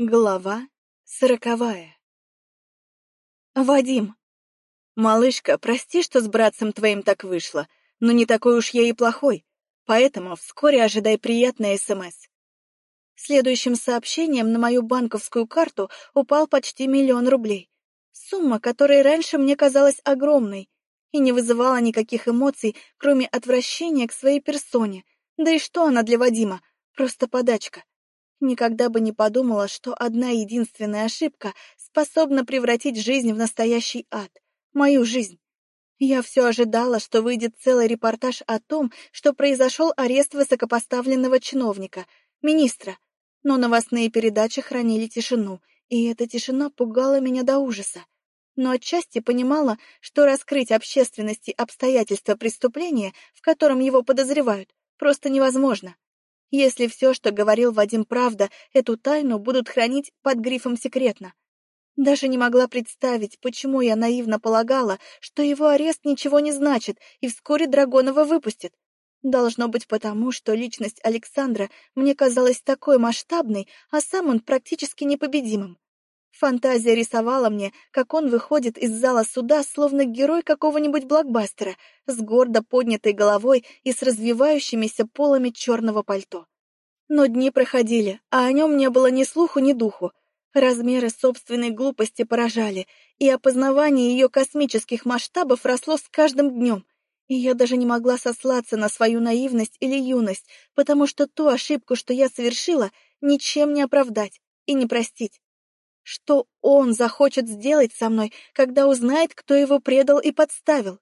Глава сороковая Вадим. Малышка, прости, что с братцем твоим так вышло, но не такой уж я и плохой, поэтому вскоре ожидай приятное СМС. Следующим сообщением на мою банковскую карту упал почти миллион рублей. Сумма, которая раньше мне казалась огромной и не вызывала никаких эмоций, кроме отвращения к своей персоне. Да и что она для Вадима? Просто подачка. Никогда бы не подумала, что одна единственная ошибка способна превратить жизнь в настоящий ад. Мою жизнь. Я все ожидала, что выйдет целый репортаж о том, что произошел арест высокопоставленного чиновника, министра. Но новостные передачи хранили тишину, и эта тишина пугала меня до ужаса. Но отчасти понимала, что раскрыть общественности обстоятельства преступления, в котором его подозревают, просто невозможно. Если все, что говорил Вадим, правда, эту тайну будут хранить под грифом «секретно». Даже не могла представить, почему я наивно полагала, что его арест ничего не значит, и вскоре Драгонова выпустят. Должно быть потому, что личность Александра мне казалась такой масштабной, а сам он практически непобедимым. Фантазия рисовала мне, как он выходит из зала суда, словно герой какого-нибудь блокбастера, с гордо поднятой головой и с развивающимися полами черного пальто. Но дни проходили, а о нем не было ни слуху, ни духу. Размеры собственной глупости поражали, и опознавание ее космических масштабов росло с каждым днем. И я даже не могла сослаться на свою наивность или юность, потому что ту ошибку, что я совершила, ничем не оправдать и не простить. Что он захочет сделать со мной, когда узнает, кто его предал и подставил?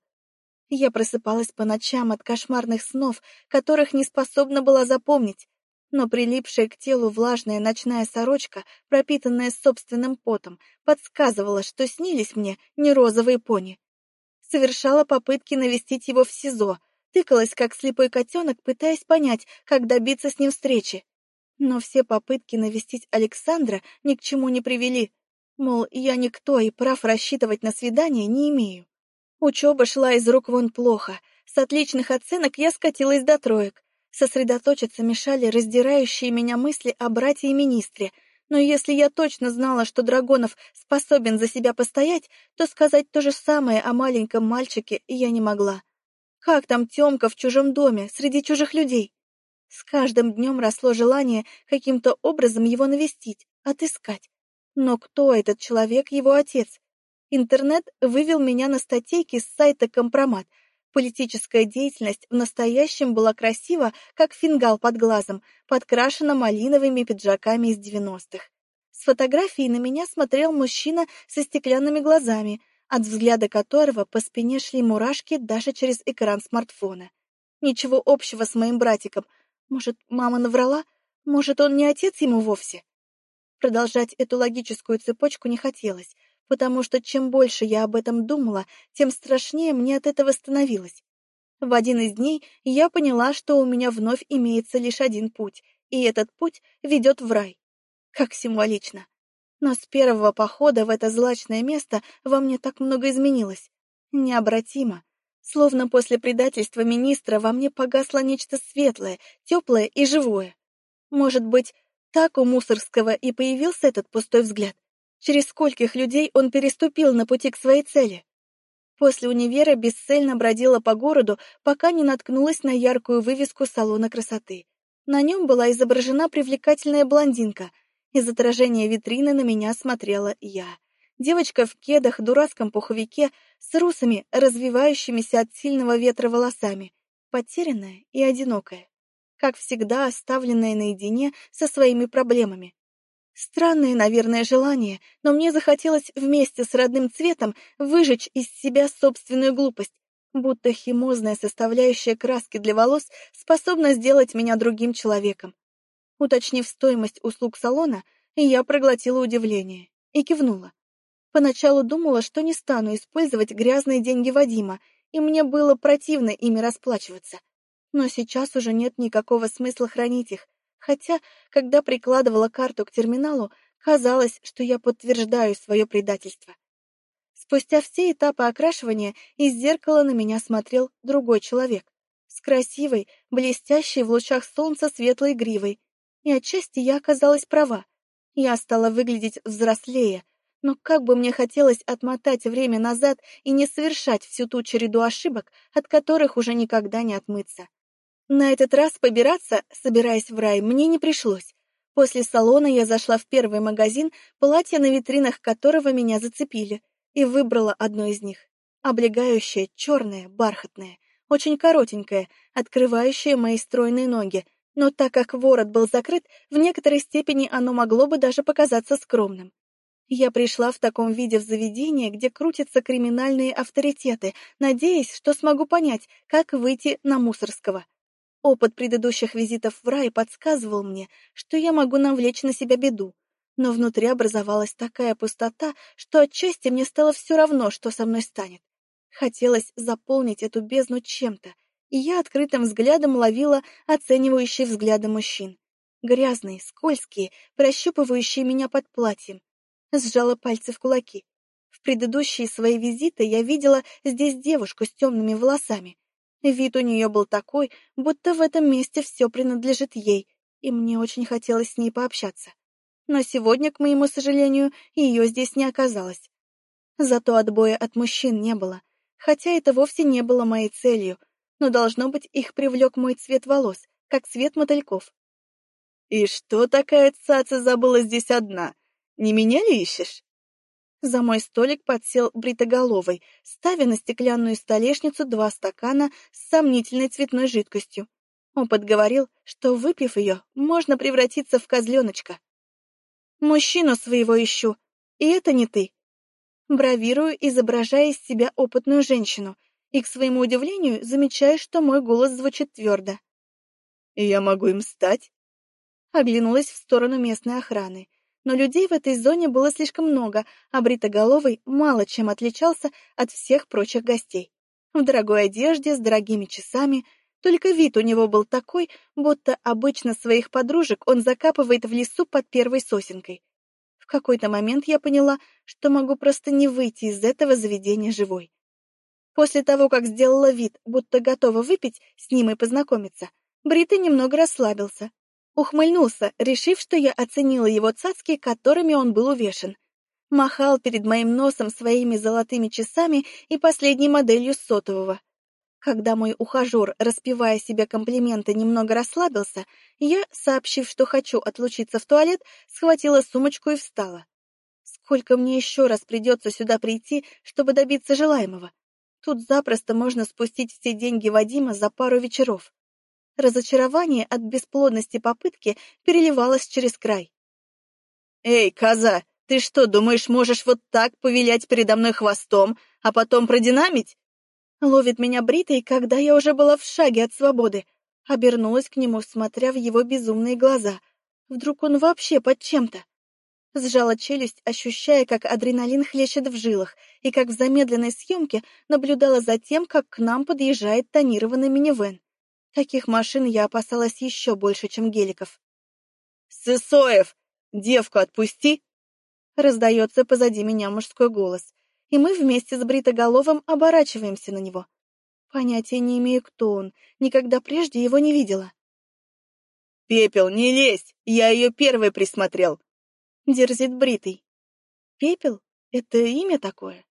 Я просыпалась по ночам от кошмарных снов, которых не способна была запомнить, но прилипшая к телу влажная ночная сорочка, пропитанная собственным потом, подсказывала, что снились мне не розовые пони. Совершала попытки навестить его в СИЗО, тыкалась, как слепой котенок, пытаясь понять, как добиться с ним встречи. Но все попытки навестить Александра ни к чему не привели. Мол, я никто и прав рассчитывать на свидание не имею. Учеба шла из рук вон плохо. С отличных оценок я скатилась до троек. Сосредоточиться мешали раздирающие меня мысли о брате и министре. Но если я точно знала, что Драгонов способен за себя постоять, то сказать то же самое о маленьком мальчике я не могла. Как там Тёмка в чужом доме, среди чужих людей? С каждым днем росло желание каким-то образом его навестить, отыскать. Но кто этот человек, его отец? Интернет вывел меня на статейки с сайта «Компромат». Политическая деятельность в настоящем была красива, как фингал под глазом, подкрашена малиновыми пиджаками из девяностых. С фотографией на меня смотрел мужчина со стеклянными глазами, от взгляда которого по спине шли мурашки даже через экран смартфона. Ничего общего с моим братиком, может, мама наврала? Может, он не отец ему вовсе? Продолжать эту логическую цепочку не хотелось, потому что чем больше я об этом думала, тем страшнее мне от этого становилось. В один из дней я поняла, что у меня вновь имеется лишь один путь, и этот путь ведет в рай. Как символично. Но с первого похода в это злачное место во мне так много изменилось. Необратимо. Словно после предательства министра во мне погасло нечто светлое, теплое и живое. Может быть, так у Мусорского и появился этот пустой взгляд? Через скольких людей он переступил на пути к своей цели? После универа бесцельно бродила по городу, пока не наткнулась на яркую вывеску салона красоты. На нем была изображена привлекательная блондинка. Из отражения витрины на меня смотрела я. Девочка в кедах, дурацком пуховике, с русами, развивающимися от сильного ветра волосами, потерянная и одинокая, как всегда оставленная наедине со своими проблемами. Странное, наверное, желание, но мне захотелось вместе с родным цветом выжечь из себя собственную глупость, будто химозная составляющая краски для волос способна сделать меня другим человеком. Уточнив стоимость услуг салона, я проглотила удивление и кивнула. Поначалу думала, что не стану использовать грязные деньги Вадима, и мне было противно ими расплачиваться. Но сейчас уже нет никакого смысла хранить их, хотя, когда прикладывала карту к терминалу, казалось, что я подтверждаю свое предательство. Спустя все этапы окрашивания из зеркала на меня смотрел другой человек, с красивой, блестящей в лучах солнца светлой гривой, и отчасти я оказалась права. Я стала выглядеть взрослее, но как бы мне хотелось отмотать время назад и не совершать всю ту череду ошибок, от которых уже никогда не отмыться. На этот раз побираться, собираясь в рай, мне не пришлось. После салона я зашла в первый магазин, платья на витринах которого меня зацепили, и выбрала одно из них. Облегающее, черное, бархатное, очень коротенькое, открывающее мои стройные ноги, но так как ворот был закрыт, в некоторой степени оно могло бы даже показаться скромным. Я пришла в таком виде в заведение, где крутятся криминальные авторитеты, надеясь, что смогу понять, как выйти на Мусорского. Опыт предыдущих визитов в рай подсказывал мне, что я могу навлечь на себя беду. Но внутри образовалась такая пустота, что отчасти мне стало все равно, что со мной станет. Хотелось заполнить эту бездну чем-то, и я открытым взглядом ловила оценивающие взгляды мужчин. Грязные, скользкие, прощупывающие меня под платьем. Сжала пальцы в кулаки. В предыдущие свои визиты я видела здесь девушку с темными волосами. Вид у нее был такой, будто в этом месте все принадлежит ей, и мне очень хотелось с ней пообщаться. Но сегодня, к моему сожалению, ее здесь не оказалось. Зато отбоя от мужчин не было, хотя это вовсе не было моей целью, но, должно быть, их привлек мой цвет волос, как цвет мотыльков. «И что такая цаца забыла здесь одна? Не меня ли ищешь?» За мой столик подсел бритоголовый, ставя на стеклянную столешницу два стакана с сомнительной цветной жидкостью. Он подговорил, что, выпив ее, можно превратиться в козленочка. «Мужчину своего ищу, и это не ты». Бравирую, изображая из себя опытную женщину, и, к своему удивлению, замечаю, что мой голос звучит твердо. «Я могу им стать?» Оглянулась в сторону местной охраны но людей в этой зоне было слишком много, а Бритоголовый мало чем отличался от всех прочих гостей. В дорогой одежде, с дорогими часами, только вид у него был такой, будто обычно своих подружек он закапывает в лесу под первой сосенкой. В какой-то момент я поняла, что могу просто не выйти из этого заведения живой. После того, как сделала вид, будто готова выпить с ним и познакомиться, Брита немного расслабился, Ухмыльнулся, решив, что я оценила его цацки, которыми он был увешан. Махал перед моим носом своими золотыми часами и последней моделью сотового. Когда мой ухажер, распевая себе комплименты, немного расслабился, я, сообщив, что хочу отлучиться в туалет, схватила сумочку и встала. Сколько мне еще раз придется сюда прийти, чтобы добиться желаемого? Тут запросто можно спустить все деньги Вадима за пару вечеров. Разочарование от бесплодности попытки переливалось через край. «Эй, коза, ты что, думаешь, можешь вот так повилять передо мной хвостом, а потом продинамить?» Ловит меня бритый, когда я уже была в шаге от свободы. Обернулась к нему, смотря в его безумные глаза. Вдруг он вообще под чем-то? Сжала челюсть, ощущая, как адреналин хлещет в жилах, и как в замедленной съемке наблюдала за тем, как к нам подъезжает тонированный минивэн. Таких машин я опасалась еще больше, чем геликов. «Сысоев! Девку отпусти!» Раздается позади меня мужской голос, и мы вместе с Бритоголовым оборачиваемся на него. Понятия не имею, кто он, никогда прежде его не видела. «Пепел, не лезь! Я ее первой присмотрел!» Дерзит Бритый. «Пепел? Это имя такое?»